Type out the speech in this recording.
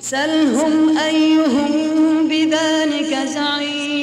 سلهم أيهم بذلك زعيم.